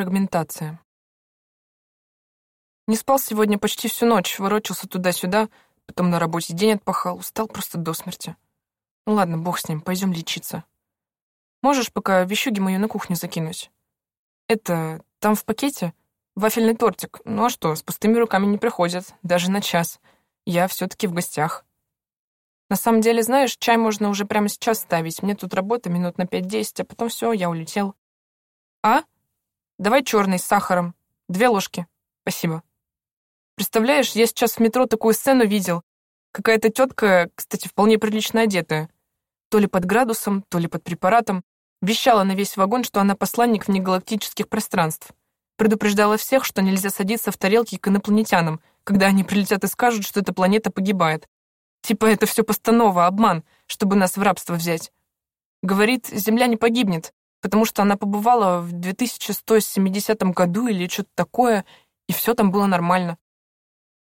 Фрагментация. Не спал сегодня почти всю ночь, ворочался туда-сюда, потом на работе день отпахал, устал просто до смерти. Ну ладно, бог с ним, пойдем лечиться. Можешь пока вещуги мою на кухню закинуть? Это, там в пакете вафельный тортик. Ну а что, с пустыми руками не приходят, даже на час. Я все таки в гостях. На самом деле, знаешь, чай можно уже прямо сейчас ставить. Мне тут работа минут на 5-10, а потом все, я улетел. А? Давай черный с сахаром. Две ложки. Спасибо. Представляешь, я сейчас в метро такую сцену видел. Какая-то тетка, кстати, вполне прилично одетая. То ли под градусом, то ли под препаратом. Вещала на весь вагон, что она посланник внегалактических пространств. Предупреждала всех, что нельзя садиться в тарелки к инопланетянам, когда они прилетят и скажут, что эта планета погибает. Типа это все постанова, обман, чтобы нас в рабство взять. Говорит, Земля не погибнет, потому что она побывала в 2170 году или что-то такое, и все там было нормально.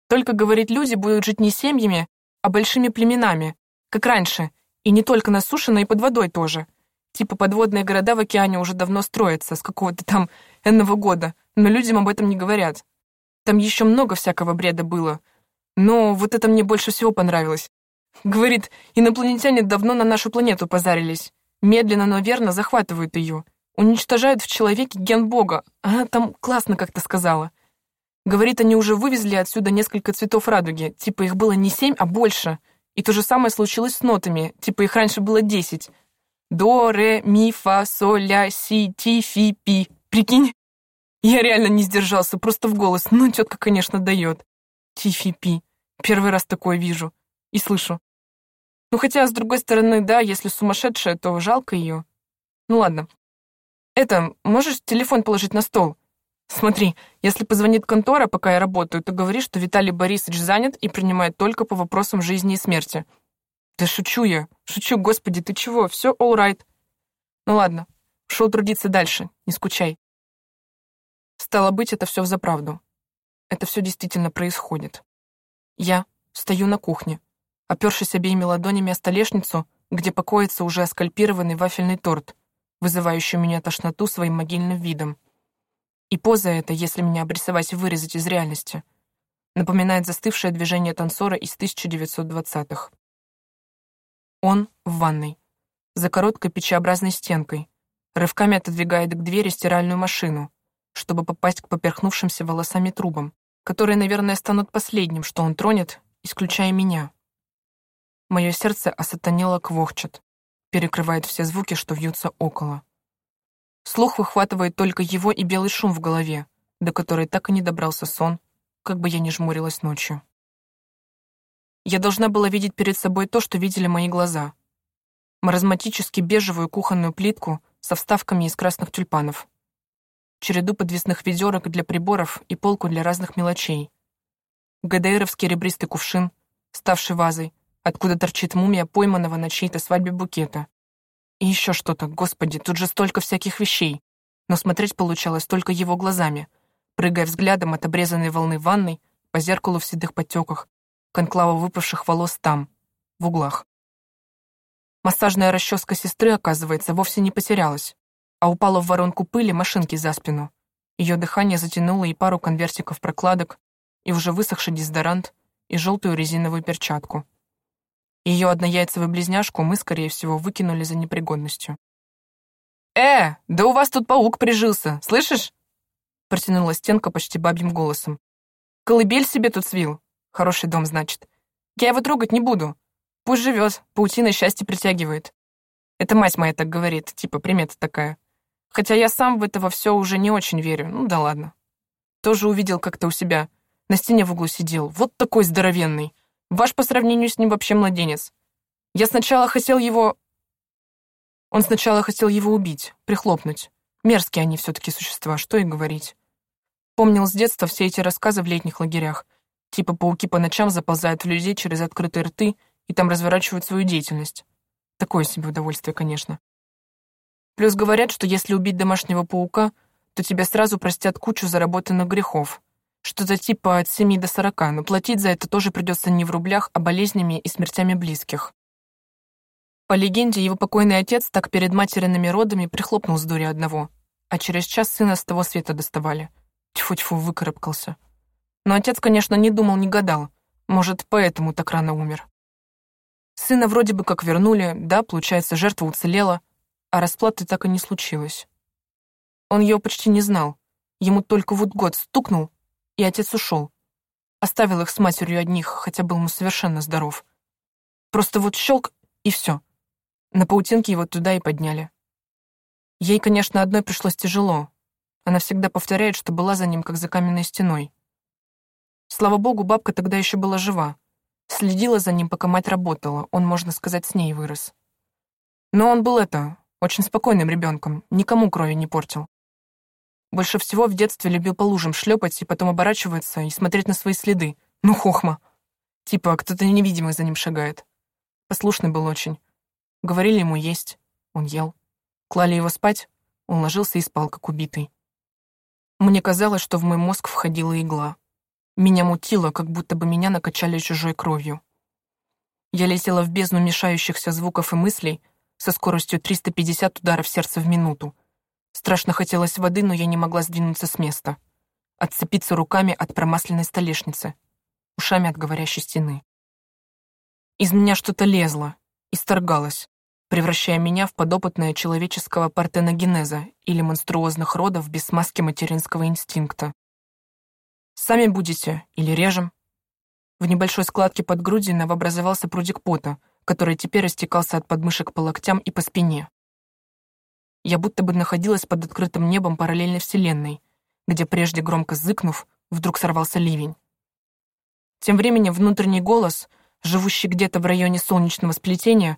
Только, говорит, люди будут жить не семьями, а большими племенами, как раньше, и не только на суше, но и под водой тоже. Типа подводные города в океане уже давно строятся, с какого-то там энного года, но людям об этом не говорят. Там еще много всякого бреда было, но вот это мне больше всего понравилось. Говорит, инопланетяне давно на нашу планету позарились. Медленно, но верно захватывают ее. Уничтожают в человеке ген Бога. Она там классно как-то сказала. Говорит, они уже вывезли отсюда несколько цветов радуги. Типа их было не семь, а больше. И то же самое случилось с нотами. Типа их раньше было десять. До, ре, ми, фа, соль, ля, си, ти, фи, пи. Прикинь? Я реально не сдержался, просто в голос. Ну, тетка, конечно, дает. Ти, фи, пи. Первый раз такое вижу. И слышу. Ну, хотя, с другой стороны, да, если сумасшедшая, то жалко ее. Ну, ладно. Это, можешь телефон положить на стол? Смотри, если позвонит контора, пока я работаю, то говори, что Виталий Борисович занят и принимает только по вопросам жизни и смерти. Да шучу я. Шучу, господи, ты чего? Все all right. Ну ладно, шел трудиться дальше, не скучай. Стало быть, это все взаправду. Это все действительно происходит. Я стою на кухне, опершись обеими ладонями о столешницу, где покоится уже скальпированный вафельный торт, вызывающий у меня тошноту своим могильным видом. И поза эта, если меня обрисовать и вырезать из реальности, напоминает застывшее движение танцора из 1920-х. Он в ванной, за короткой печеобразной стенкой, рывками отодвигает к двери стиральную машину, чтобы попасть к поперхнувшимся волосами трубам, которые, наверное, станут последним, что он тронет, исключая меня. Мое сердце осатанело квохчет, перекрывает все звуки, что вьются около. Слух выхватывает только его и белый шум в голове, до которой так и не добрался сон, как бы я ни жмурилась ночью. Я должна была видеть перед собой то, что видели мои глаза. Маразматически бежевую кухонную плитку со вставками из красных тюльпанов, череду подвесных ведерок для приборов и полку для разных мелочей. ГДРовский ребристый кувшин, ставший вазой, откуда торчит мумия пойманного на чьей-то свадьбе букета. И еще что-то, господи, тут же столько всяких вещей. Но смотреть получалось только его глазами, прыгая взглядом от обрезанной волны ванной по зеркалу в седых потеках, конклава выпавших волос там, в углах. Массажная расческа сестры, оказывается, вовсе не потерялась а упала в воронку пыли машинки за спину. Ее дыхание затянуло и пару конвертиков прокладок, и уже высохший дезодорант, и желтую резиновую перчатку. Ее однояйцевую близняшку мы, скорее всего, выкинули за непригодностью. «Э, да у вас тут паук прижился, слышишь?» Протянула стенка почти бабьим голосом. «Колыбель себе тут свил. Хороший дом, значит. Я его трогать не буду. Пусть живет, паутина счастье притягивает. Это мать моя так говорит, типа примета такая. Хотя я сам в это во все уже не очень верю. Ну да ладно. Тоже увидел как-то у себя. На стене в углу сидел. Вот такой здоровенный. Ваш по сравнению с ним вообще младенец. Я сначала хотел его... Он сначала хотел его убить, прихлопнуть. Мерзкие они все-таки существа, что и говорить. Помнил с детства все эти рассказы в летних лагерях. Типа пауки по ночам заползают в людей через открытые рты и там разворачивают свою деятельность. Такое себе удовольствие, конечно. Плюс говорят, что если убить домашнего паука, то тебя сразу простят кучу заработанных грехов. Что-то типа от 7 до 40, но платить за это тоже придется не в рублях, а болезнями и смертями близких. По легенде, его покойный отец так перед материными родами прихлопнул с дури одного. а через час сына с того света доставали. Тьфу-тьфу, выкарабкался. Но отец, конечно, не думал, не гадал. Может, поэтому так рано умер. Сына вроде бы как вернули, да, получается, жертва уцелела, а расплаты так и не случилось. Он ее почти не знал. Ему только вот год стукнул, и отец ушел. Оставил их с матерью одних, хотя был ему совершенно здоров. Просто вот щелк, и все. На паутинке его туда и подняли. Ей, конечно, одной пришлось тяжело. Она всегда повторяет, что была за ним, как за каменной стеной. Слава богу, бабка тогда еще была жива. Следила за ним, пока мать работала, он, можно сказать, с ней вырос. Но он был это, очень спокойным ребенком, никому крови не портил. Больше всего в детстве любил по лужам шлепать и потом оборачиваться и смотреть на свои следы. Ну, хохма. Типа, кто-то невидимый за ним шагает. Послушный был очень. Говорили ему есть. Он ел. Клали его спать. Он ложился и спал, как убитый. Мне казалось, что в мой мозг входила игла. Меня мутило, как будто бы меня накачали чужой кровью. Я летела в бездну мешающихся звуков и мыслей со скоростью 350 ударов сердца в минуту. Страшно хотелось воды, но я не могла сдвинуться с места. Отцепиться руками от промасленной столешницы, ушами от говорящей стены. Из меня что-то лезло, исторгалось, превращая меня в подопытное человеческого партеногенеза или монструозных родов без смазки материнского инстинкта. Сами будете или режем? В небольшой складке под грудью новообразовался прудик пота, который теперь растекался от подмышек по локтям и по спине. Я будто бы находилась под открытым небом параллельной вселенной, где прежде громко зыкнув, вдруг сорвался ливень. Тем временем внутренний голос, живущий где-то в районе солнечного сплетения,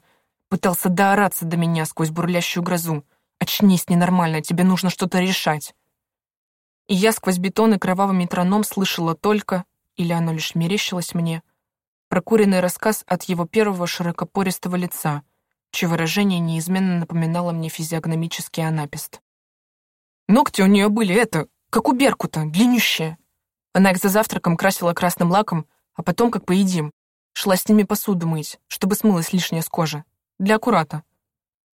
пытался доораться до меня сквозь бурлящую грозу. «Очнись, ненормально, тебе нужно что-то решать». И я сквозь бетон и кровавый метроном слышала только, или оно лишь мерещилось мне, прокуренный рассказ от его первого широкопористого лица, чье выражение неизменно напоминало мне физиогномический анапист. Ногти у нее были это, как у Беркута, длиннющие. Она их за завтраком красила красным лаком, а потом, как поедим, шла с ними посуду мыть, чтобы смылась лишнее с кожи. Для аккурата.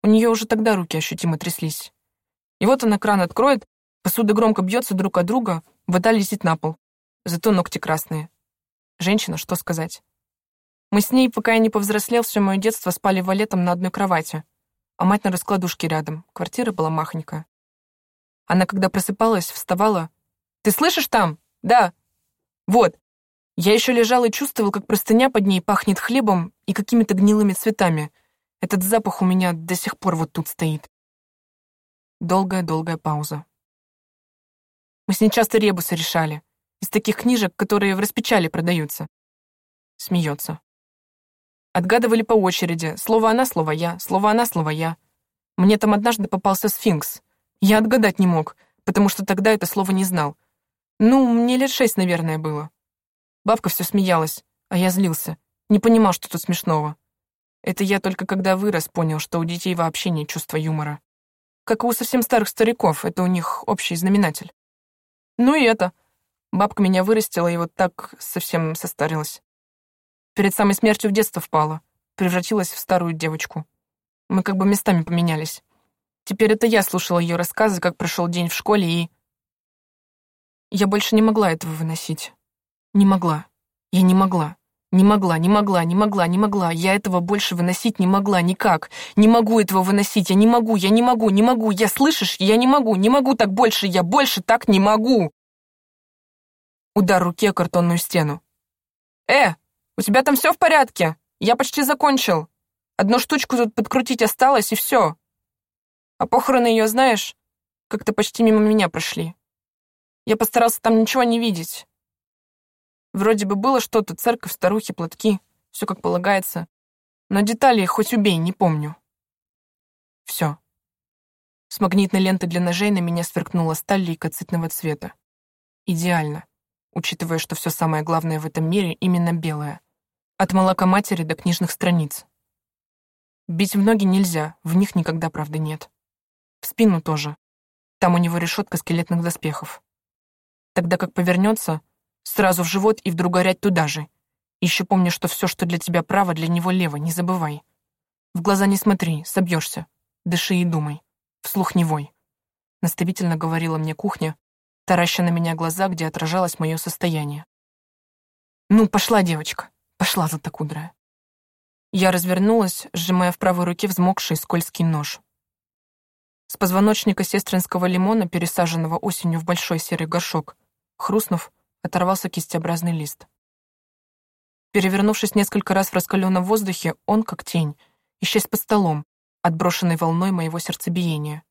У нее уже тогда руки ощутимо тряслись. И вот она кран откроет, посуда громко бьется друг от друга, вода летит на пол. Зато ногти красные. Женщина, что сказать. Мы с ней, пока я не повзрослел, все мое детство спали валетом на одной кровати, а мать на раскладушке рядом. Квартира была махонькая. Она, когда просыпалась, вставала. «Ты слышишь там? Да. Вот. Я еще лежал и чувствовал, как простыня под ней пахнет хлебом и какими-то гнилыми цветами. Этот запах у меня до сих пор вот тут стоит. Долгая-долгая пауза. Мы с ней часто ребусы решали. Из таких книжек, которые в распечале продаются. Смеется. Отгадывали по очереди. Слово она, слово я, слово она, слово я. Мне там однажды попался сфинкс. Я отгадать не мог, потому что тогда это слово не знал. Ну, мне лет шесть, наверное, было. Бабка все смеялась, а я злился. Не понимал, что тут смешного. Это я только когда вырос понял, что у детей вообще нет чувства юмора. Как и у совсем старых стариков, это у них общий знаменатель. Ну и это. Бабка меня вырастила и вот так совсем состарилась. Перед самой смертью в детство впала, превратилась в старую девочку. Мы как бы местами поменялись. Теперь это я слушала ее рассказы, как прошел день в школе, и... Я больше не могла этого выносить. Не могла. Я не могла. Не могла, не могла, не могла, не могла. Я этого больше выносить не могла никак. Не могу этого выносить. Я не могу, я не могу, не могу. Я слышишь? Я не могу, не могу так больше. Я больше так не могу. Удар руки о картонную стену. «Э, «У тебя там все в порядке? Я почти закончил. Одну штучку тут подкрутить осталось, и все. А похороны ее знаешь? Как-то почти мимо меня прошли. Я постарался там ничего не видеть. Вроде бы было что-то, церковь, старухи, платки, все как полагается. Но детали хоть убей, не помню. Все. С магнитной ленты для ножей на меня сверкнула сталь лейкоцитного цвета. Идеально, учитывая, что все самое главное в этом мире именно белое. От молока матери до книжных страниц. Бить в ноги нельзя, в них никогда правды нет. В спину тоже. Там у него решетка скелетных доспехов. Тогда как повернется, сразу в живот и вдруг горять туда же. Еще помни, что все, что для тебя право, для него лево, не забывай. В глаза не смотри, собьешься. Дыши и думай. Вслух не вой. наставительно говорила мне кухня, тараща на меня глаза, где отражалось мое состояние. «Ну, пошла, девочка, пошла, затокудрая». Я развернулась, сжимая в правой руке взмокший скользкий нож. С позвоночника сестринского лимона, пересаженного осенью в большой серый горшок, хрустнув, оторвался кистеобразный лист. Перевернувшись несколько раз в раскаленном воздухе, он, как тень, исчез под столом, отброшенной волной моего сердцебиения.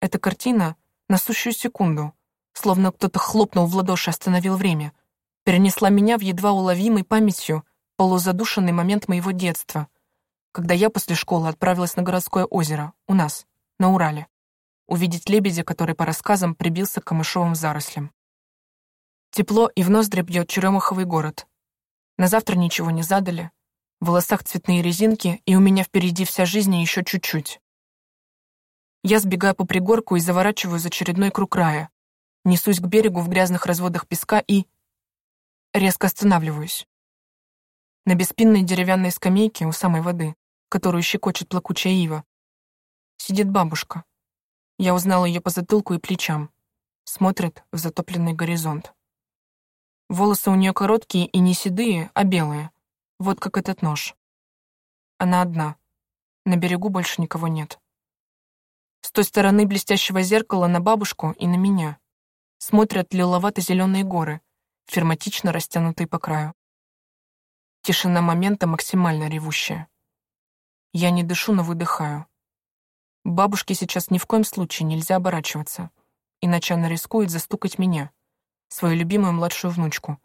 Эта картина на сущую секунду, словно кто-то хлопнул в ладоши, остановил время, перенесла меня в едва уловимой памятью полузадушенный момент моего детства, когда я после школы отправилась на городское озеро, у нас, на Урале, увидеть лебедя, который по рассказам прибился к камышовым зарослям. Тепло и в ноздри бьет черемуховый город, на завтра ничего не задали. В волосах цветные резинки, и у меня впереди вся жизнь еще чуть-чуть. Я сбегаю по пригорку и заворачиваю за очередной круг рая. Несусь к берегу в грязных разводах песка и... Резко останавливаюсь. На беспинной деревянной скамейке у самой воды, которую щекочет плакучая ива, сидит бабушка. Я узнала ее по затылку и плечам. Смотрит в затопленный горизонт. Волосы у нее короткие и не седые, а белые. Вот как этот нож. Она одна. На берегу больше никого нет. С той стороны блестящего зеркала на бабушку и на меня. Смотрят лиловато-зеленые горы, ферматично растянутые по краю. Тишина момента максимально ревущая. Я не дышу, но выдыхаю. Бабушке сейчас ни в коем случае нельзя оборачиваться, иначе она рискует застукать меня свою любимую младшую внучку,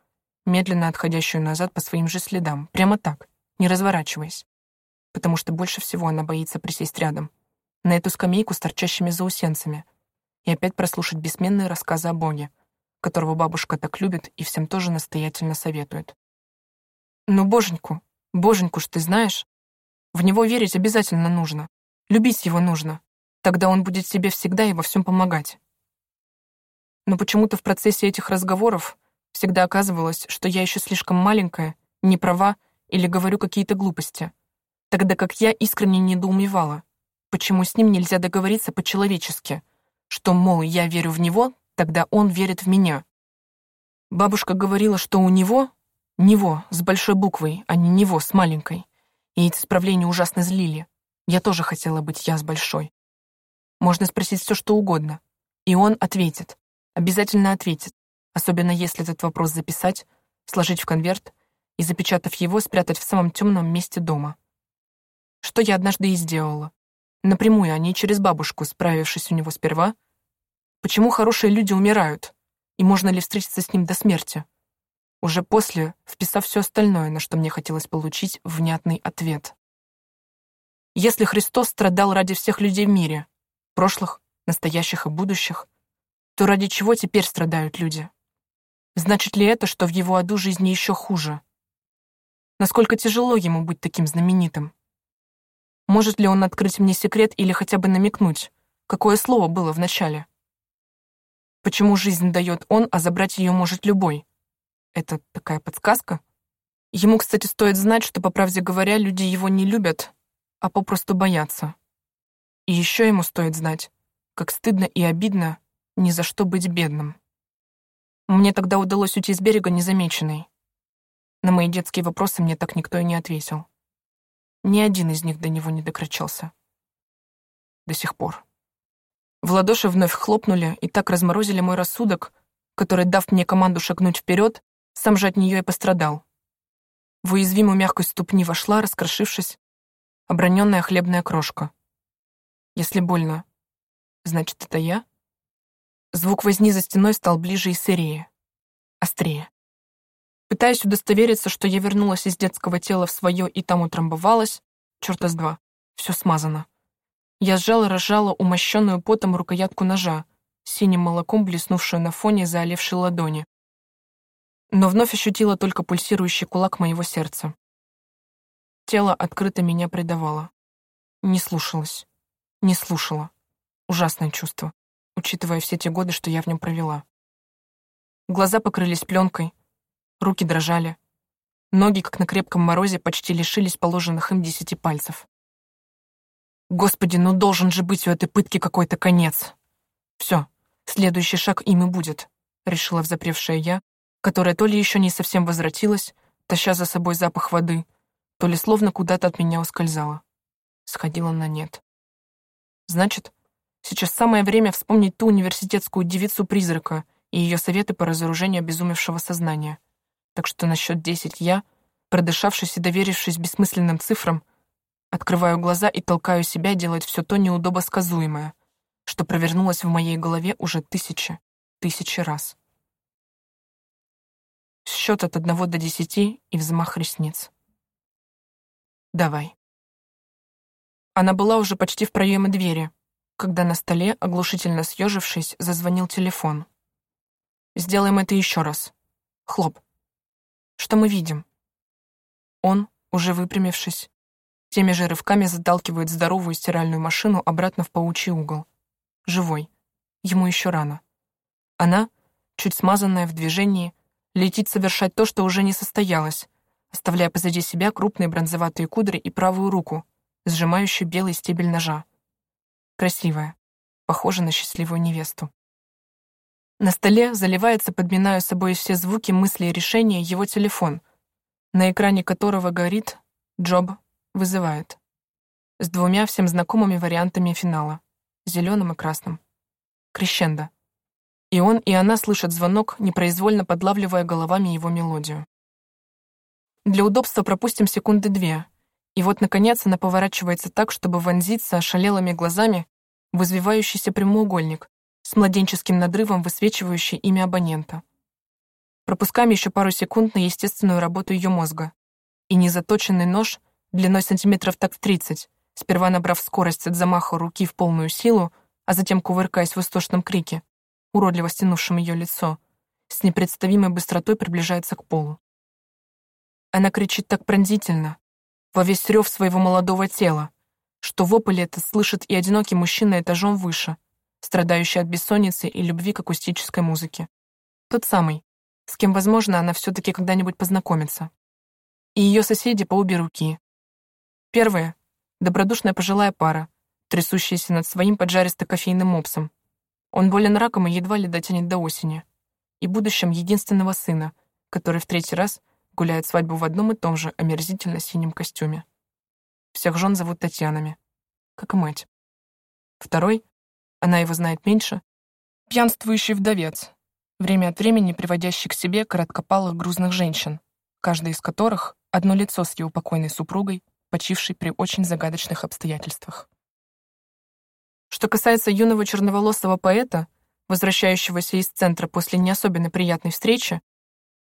медленно отходящую назад по своим же следам, прямо так, не разворачиваясь, потому что больше всего она боится присесть рядом, на эту скамейку с торчащими заусенцами, и опять прослушать бессменные рассказы о Боге, которого бабушка так любит и всем тоже настоятельно советует. «Ну, боженьку, боженьку ж ты знаешь, в него верить обязательно нужно, любить его нужно, тогда он будет тебе всегда и во всем помогать но почему-то в процессе этих разговоров всегда оказывалось, что я еще слишком маленькая, не права или говорю какие-то глупости, тогда как я искренне недоумевала, почему с ним нельзя договориться по-человечески, что, мол, я верю в него, тогда он верит в меня. Бабушка говорила, что у него, него с большой буквой, а не него с маленькой, и эти справления ужасно злили. Я тоже хотела быть я с большой. Можно спросить все, что угодно, и он ответит, Обязательно ответит, особенно если этот вопрос записать, сложить в конверт и, запечатав его, спрятать в самом темном месте дома. Что я однажды и сделала. Напрямую, а не через бабушку, справившись у него сперва. Почему хорошие люди умирают? И можно ли встретиться с ним до смерти? Уже после, вписав все остальное, на что мне хотелось получить внятный ответ. Если Христос страдал ради всех людей в мире, прошлых, настоящих и будущих, то ради чего теперь страдают люди? Значит ли это, что в его аду жизни еще хуже? Насколько тяжело ему быть таким знаменитым? Может ли он открыть мне секрет или хотя бы намекнуть, какое слово было в начале? Почему жизнь дает он, а забрать ее может любой? Это такая подсказка? Ему, кстати, стоит знать, что, по правде говоря, люди его не любят, а попросту боятся. И еще ему стоит знать, как стыдно и обидно ни за что быть бедным. Мне тогда удалось уйти с берега незамеченной. На мои детские вопросы мне так никто и не ответил. Ни один из них до него не докричался. До сих пор. В ладоши вновь хлопнули и так разморозили мой рассудок, который, дав мне команду шагнуть вперед, сам же от нее и пострадал. В уязвимую мягкость ступни вошла, раскрошившись, оброненная хлебная крошка. Если больно, значит, это я? Звук возни за стеной стал ближе и сырее. Острее. Пытаясь удостовериться, что я вернулась из детского тела в свое и там утрамбовалась, черта с два, все смазано. Я сжала-разжала умощенную потом рукоятку ножа, синим молоком блеснувшую на фоне заолевшей ладони. Но вновь ощутила только пульсирующий кулак моего сердца. Тело открыто меня предавало. Не слушалось. Не слушала. Ужасное чувство учитывая все те годы, что я в нем провела. Глаза покрылись пленкой, руки дрожали, ноги, как на крепком морозе, почти лишились положенных им десяти пальцев. Господи, ну должен же быть у этой пытки какой-то конец. Все, следующий шаг им и будет, решила взапревшая я, которая то ли еще не совсем возвратилась, таща за собой запах воды, то ли словно куда-то от меня ускользала. Сходила на нет. Значит, сейчас самое время вспомнить ту университетскую девицу-призрака и ее советы по разоружению обезумевшего сознания. Так что на счет десять я, продышавшись и доверившись бессмысленным цифрам, открываю глаза и толкаю себя делать все то неудобосказуемое, что провернулось в моей голове уже тысячи, тысячи раз. Счет от одного до десяти и взмах ресниц. «Давай». Она была уже почти в проеме двери, когда на столе, оглушительно съежившись, зазвонил телефон. «Сделаем это еще раз. Хлоп. Что мы видим?» Он, уже выпрямившись, теми же рывками заталкивает здоровую стиральную машину обратно в паучий угол. Живой. Ему еще рано. Она, чуть смазанная в движении, летит совершать то, что уже не состоялось, оставляя позади себя крупные бронзоватые кудри и правую руку, сжимающую белый стебель ножа. Красивая, похожа на счастливую невесту. На столе заливается, подминая собой все звуки, мысли и решения, его телефон, на экране которого горит «Джоб вызывает» с двумя всем знакомыми вариантами финала — зеленым и красным. Крещендо. И он, и она слышат звонок, непроизвольно подлавливая головами его мелодию. Для удобства пропустим секунды две, и вот, наконец, она поворачивается так, чтобы вонзиться ошалелыми глазами в извивающийся прямоугольник с младенческим надрывом, высвечивающий имя абонента. Пропускаем еще пару секунд на естественную работу ее мозга, и незаточенный нож длиной сантиметров так в 30, сперва набрав скорость от замаха руки в полную силу, а затем кувыркаясь в истошном крике, уродливо стянувшим ее лицо, с непредставимой быстротой приближается к полу. Она кричит так пронзительно, во весь рев своего молодого тела, что вопль это слышит и одинокий мужчина этажом выше, страдающий от бессонницы и любви к акустической музыке. Тот самый, с кем, возможно, она все-таки когда-нибудь познакомится. И ее соседи по обе руки. Первая — добродушная пожилая пара, трясущаяся над своим поджаристо-кофейным мопсом, он болен раком и едва ли дотянет до осени. И будущем единственного сына, который в третий раз гуляет свадьбу в одном и том же омерзительно-синем костюме. Всех жен зовут Татьянами, как и мать. Второй, она его знает меньше, пьянствующий вдовец, время от времени приводящий к себе короткопалых грузных женщин, каждая из которых — одно лицо с его покойной супругой, почившей при очень загадочных обстоятельствах. Что касается юного черноволосого поэта, возвращающегося из центра после не особенно приятной встречи,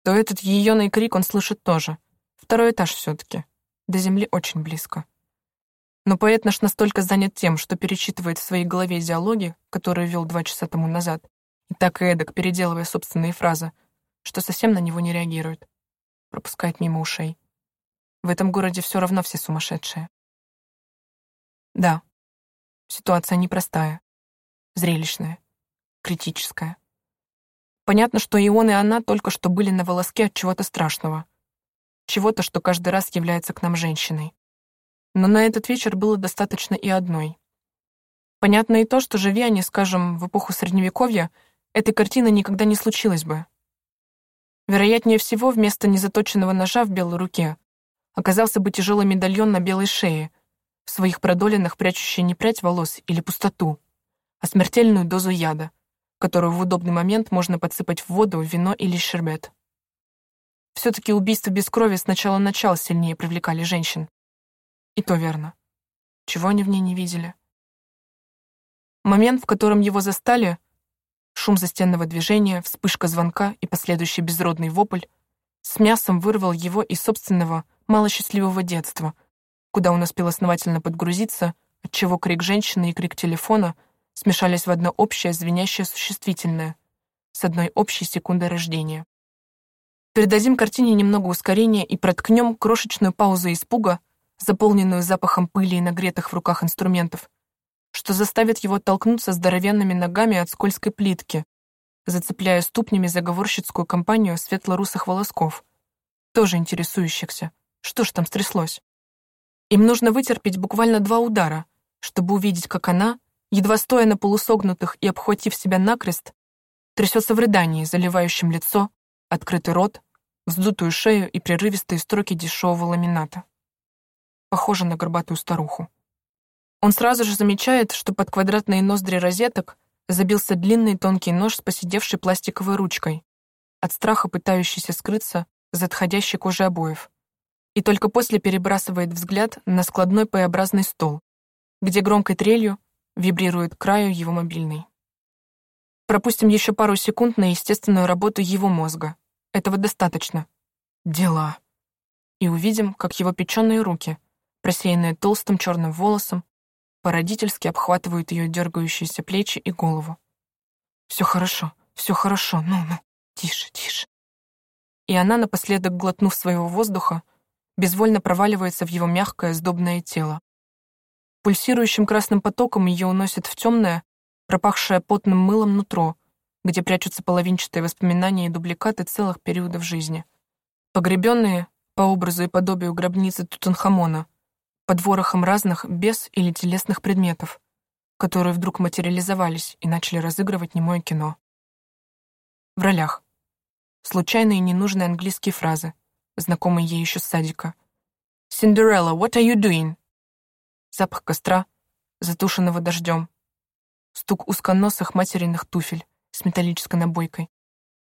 то этот ее крик он слышит тоже. Второй этаж все-таки. До земли очень близко. Но поэт наш настолько занят тем, что перечитывает в своей голове диалоги, которые вел два часа тому назад, и так и эдак, переделывая собственные фразы, что совсем на него не реагирует. Пропускает мимо ушей. В этом городе все равно все сумасшедшие. Да, Ситуация непростая, зрелищная, критическая. Понятно, что и он, и она только что были на волоске от чего-то страшного. Чего-то, что каждый раз является к нам женщиной. Но на этот вечер было достаточно и одной. Понятно и то, что живи они, скажем, в эпоху Средневековья, этой картины никогда не случилось бы. Вероятнее всего, вместо незаточенного ножа в белой руке оказался бы тяжелый медальон на белой шее — в своих продолинах прячущий не прядь волос или пустоту, а смертельную дозу яда, которую в удобный момент можно подсыпать в воду, вино или щербет. Все-таки убийства без крови с начала начала сильнее привлекали женщин. И то верно. Чего они в ней не видели? Момент, в котором его застали, шум застенного движения, вспышка звонка и последующий безродный вопль, с мясом вырвал его из собственного малосчастливого детства — куда он успел основательно подгрузиться, отчего крик женщины и крик телефона смешались в одно общее звенящее существительное с одной общей секундой рождения. Передадим картине немного ускорения и проткнем крошечную паузу испуга, заполненную запахом пыли и нагретых в руках инструментов, что заставит его толкнуться здоровенными ногами от скользкой плитки, зацепляя ступнями заговорщицкую компанию светло-русых волосков, тоже интересующихся, что ж там стряслось. Им нужно вытерпеть буквально два удара, чтобы увидеть, как она, едва стоя на полусогнутых и обхватив себя накрест, трясется в рыдании, заливающем лицо, открытый рот, вздутую шею и прерывистые строки дешевого ламината. Похоже на горбатую старуху. Он сразу же замечает, что под квадратные ноздри розеток забился длинный тонкий нож с посидевшей пластиковой ручкой, от страха пытающийся скрыться за отходящей кожей обоев. И только после перебрасывает взгляд на складной П-образный стол, где громкой трелью вибрирует краю его мобильный. Пропустим еще пару секунд на естественную работу его мозга. Этого достаточно. Дела. И увидим, как его печеные руки, просеянные толстым черным волосом, породительски обхватывают ее дергающиеся плечи и голову. Все хорошо, все хорошо, ну-ну, тише, тише. И она, напоследок глотнув своего воздуха, безвольно проваливается в его мягкое, сдобное тело. Пульсирующим красным потоком ее уносит в темное, пропахшее потным мылом нутро, где прячутся половинчатые воспоминания и дубликаты целых периодов жизни. Погребенные, по образу и подобию гробницы Тутанхамона, под ворохом разных бес или телесных предметов, которые вдруг материализовались и начали разыгрывать немое кино. В ролях. Случайные ненужные английские фразы, знакомые ей еще с садика. «Cinderella, what are you doing?» Запах костра, затушенного дождем, стук узконосых материных туфель с металлической набойкой,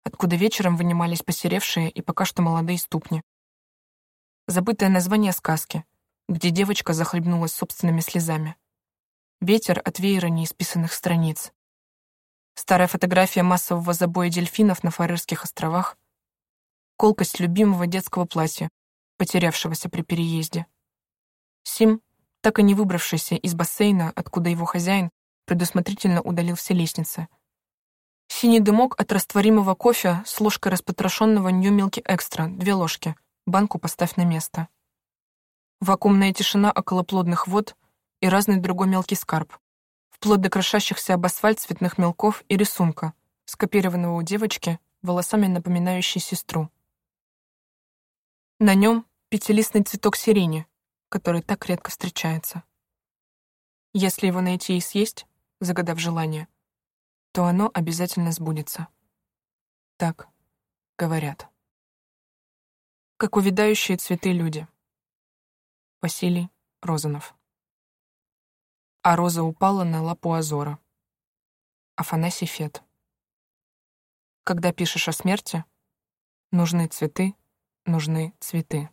откуда вечером вынимались посеревшие и пока что молодые ступни. Забытое название сказки, где девочка захлебнулась собственными слезами. Ветер от веера неисписанных страниц. Старая фотография массового забоя дельфинов на Фарерских островах. Колкость любимого детского платья, потерявшегося при переезде. Сим, так и не выбравшийся из бассейна, откуда его хозяин предусмотрительно удалил все лестницы. Синий дымок от растворимого кофе с ложкой распотрошенного Milky Extra, две ложки. Банку поставь на место. Вакуумная тишина около плодных вод и разный другой мелкий скарб. Вплоть до крошащихся об асфальт цветных мелков и рисунка, скопированного у девочки, волосами напоминающей сестру. На нем пятилистный цветок сирени, который так редко встречается. Если его найти и съесть, загадав желание, то оно обязательно сбудется. Так говорят. Как увядающие цветы люди. Василий Розанов. А роза упала на лапу Азора. Афанасий Фет. Когда пишешь о смерти, нужны цветы, нужны цветы.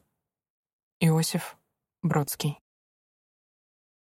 Иосиф Бродский.